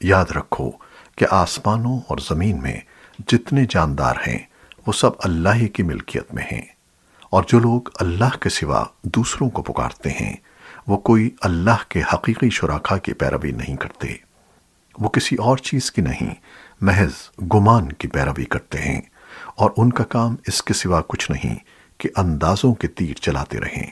یاد رکھو کہ آسمانوں اور زمین میں جتنے جاندار ہیں، وہ سب اللہ ہی کی ملکیت میں ہیں۔ اور جو لوگ اللہ کے سوا دوسروں کو پکارتے ہیں، وہ کوئی اللہ کے حقیقی شرکاء کی پیروی نہیں کرتے۔ وہ کسی اور چیز کی نہیں، محض گمان کی پیروی کرتے ہیں۔ اور ان کا کام اس کے سوا کچھ نہیں کہ اندازوں کے تیر چلاتے رہیں۔